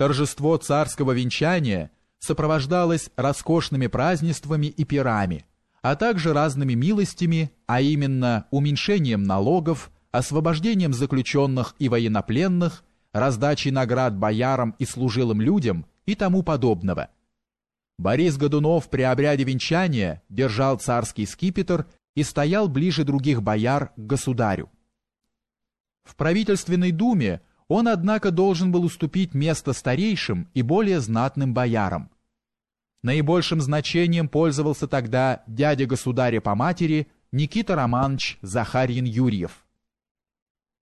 Торжество царского венчания сопровождалось роскошными празднествами и пирами, а также разными милостями, а именно уменьшением налогов, освобождением заключенных и военнопленных, раздачей наград боярам и служилым людям и тому подобного. Борис Годунов при обряде венчания держал царский скипетр и стоял ближе других бояр к государю. В правительственной думе он, однако, должен был уступить место старейшим и более знатным боярам. Наибольшим значением пользовался тогда дядя государя по матери Никита Романович Захарьин Юрьев.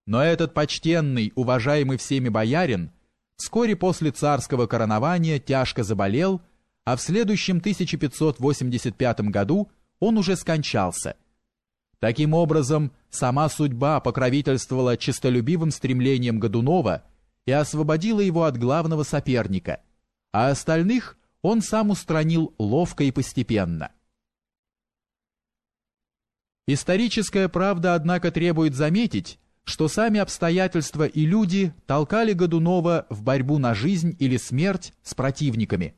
Но этот почтенный, уважаемый всеми боярин вскоре после царского коронования тяжко заболел, а в следующем 1585 году он уже скончался – Таким образом, сама судьба покровительствовала честолюбивым стремлением Годунова и освободила его от главного соперника, а остальных он сам устранил ловко и постепенно. Историческая правда, однако, требует заметить, что сами обстоятельства и люди толкали Годунова в борьбу на жизнь или смерть с противниками.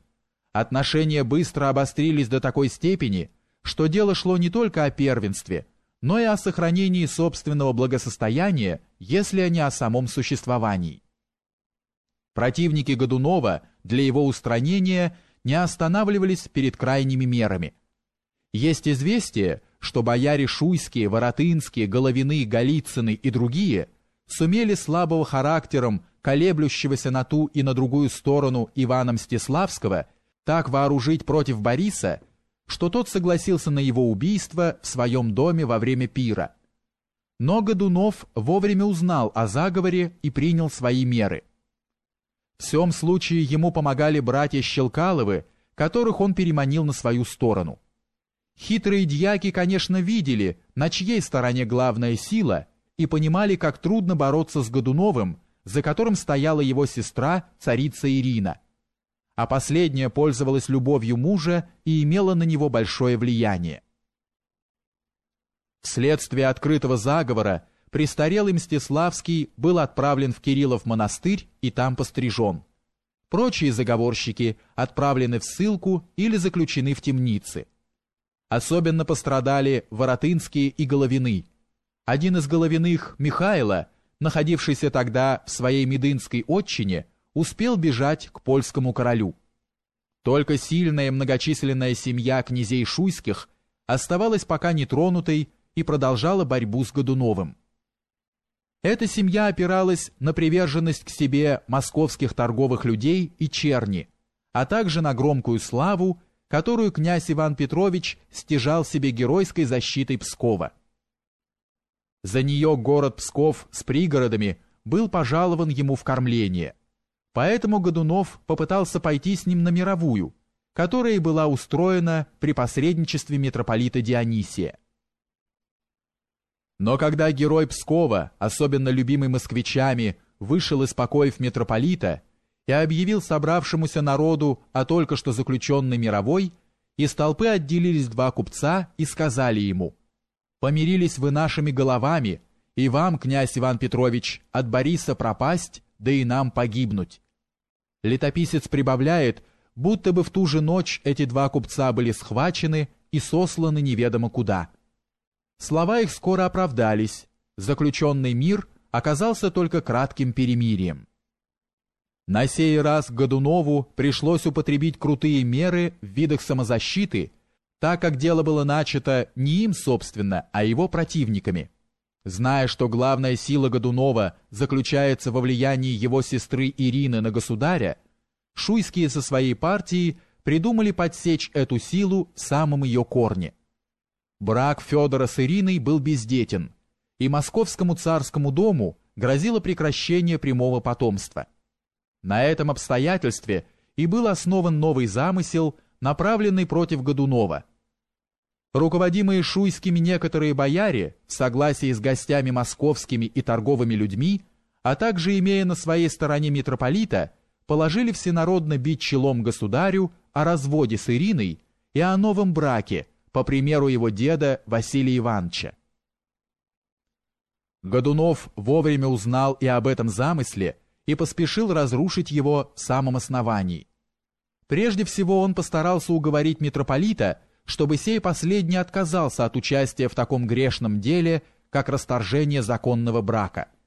Отношения быстро обострились до такой степени, что дело шло не только о первенстве – но и о сохранении собственного благосостояния, если не о самом существовании. Противники Годунова для его устранения не останавливались перед крайними мерами. Есть известие, что бояре Шуйские, Воротынские, Головины, Голицыны и другие сумели слабого характером, колеблющегося на ту и на другую сторону Ивана Мстиславского, так вооружить против Бориса, что тот согласился на его убийство в своем доме во время пира. Но Годунов вовремя узнал о заговоре и принял свои меры. В всем случае ему помогали братья Щелкаловы, которых он переманил на свою сторону. Хитрые дьяки, конечно, видели, на чьей стороне главная сила, и понимали, как трудно бороться с Годуновым, за которым стояла его сестра, царица Ирина – а последняя пользовалась любовью мужа и имела на него большое влияние. Вследствие открытого заговора престарелый Мстиславский был отправлен в Кириллов монастырь и там пострижен. Прочие заговорщики отправлены в ссылку или заключены в темницы. Особенно пострадали Воротынские и Головины. Один из Головиных, Михайло, находившийся тогда в своей Медынской отчине, успел бежать к польскому королю. Только сильная многочисленная семья князей Шуйских оставалась пока нетронутой и продолжала борьбу с Годуновым. Эта семья опиралась на приверженность к себе московских торговых людей и черни, а также на громкую славу, которую князь Иван Петрович стяжал себе геройской защитой Пскова. За нее город Псков с пригородами был пожалован ему в кормление. Поэтому Годунов попытался пойти с ним на мировую, которая была устроена при посредничестве митрополита Дионисия. Но когда герой Пскова, особенно любимый москвичами, вышел из покоев митрополита и объявил собравшемуся народу о только что заключенной мировой, из толпы отделились два купца и сказали ему «Помирились вы нашими головами, и вам, князь Иван Петрович, от Бориса пропасть, да и нам погибнуть. Летописец прибавляет, будто бы в ту же ночь эти два купца были схвачены и сосланы неведомо куда. Слова их скоро оправдались, заключенный мир оказался только кратким перемирием. На сей раз Годунову пришлось употребить крутые меры в видах самозащиты, так как дело было начато не им, собственно, а его противниками. Зная, что главная сила Годунова заключается во влиянии его сестры Ирины на государя, шуйские со своей партией придумали подсечь эту силу в самом ее корне. Брак Федора с Ириной был бездетен, и московскому царскому дому грозило прекращение прямого потомства. На этом обстоятельстве и был основан новый замысел, направленный против Годунова – Руководимые шуйскими некоторые бояре, в согласии с гостями московскими и торговыми людьми, а также имея на своей стороне митрополита, положили всенародно бить челом государю о разводе с Ириной и о новом браке, по примеру его деда Василия Ивановича. Годунов вовремя узнал и об этом замысле и поспешил разрушить его в самом основании. Прежде всего он постарался уговорить митрополита, чтобы сей последний отказался от участия в таком грешном деле, как расторжение законного брака –